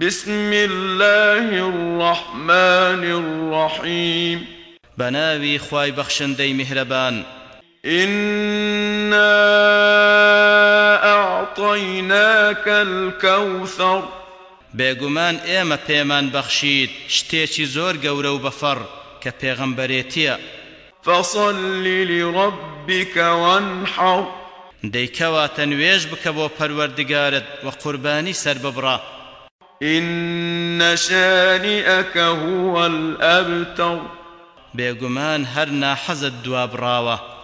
بسم الله الرحمن الرحيم. بناوي خواي بخشندي مهربان. إنا أعطيناك الكوثر. بێگومان ئێمە پێمان بەخشید شتێکی زۆر گەورە و بەفەڕ کە پێغەمبەرێتیە فصل لربك وانحر. دەیکەواتە نوێژ بکە بۆ پەروەردگارت و قوربانی سەر ببڕە إن شانئك هو الأبتر. بێگومان هەر ناحەزت دوا بڕاوە